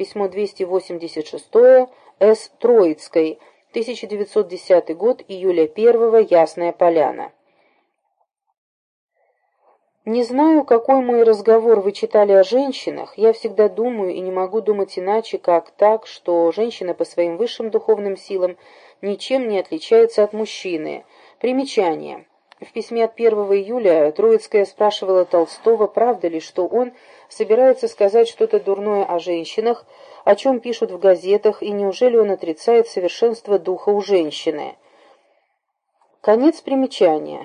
Письмо 286 С. Троицкой, 1910 год, июля 1 Ясная Поляна. Не знаю, какой мой разговор вы читали о женщинах, я всегда думаю и не могу думать иначе, как так, что женщина по своим высшим духовным силам ничем не отличается от мужчины. Примечание. В письме от 1 июля Троицкая спрашивала Толстого, правда ли, что он собирается сказать что-то дурное о женщинах, о чем пишут в газетах, и неужели он отрицает совершенство духа у женщины. Конец примечания.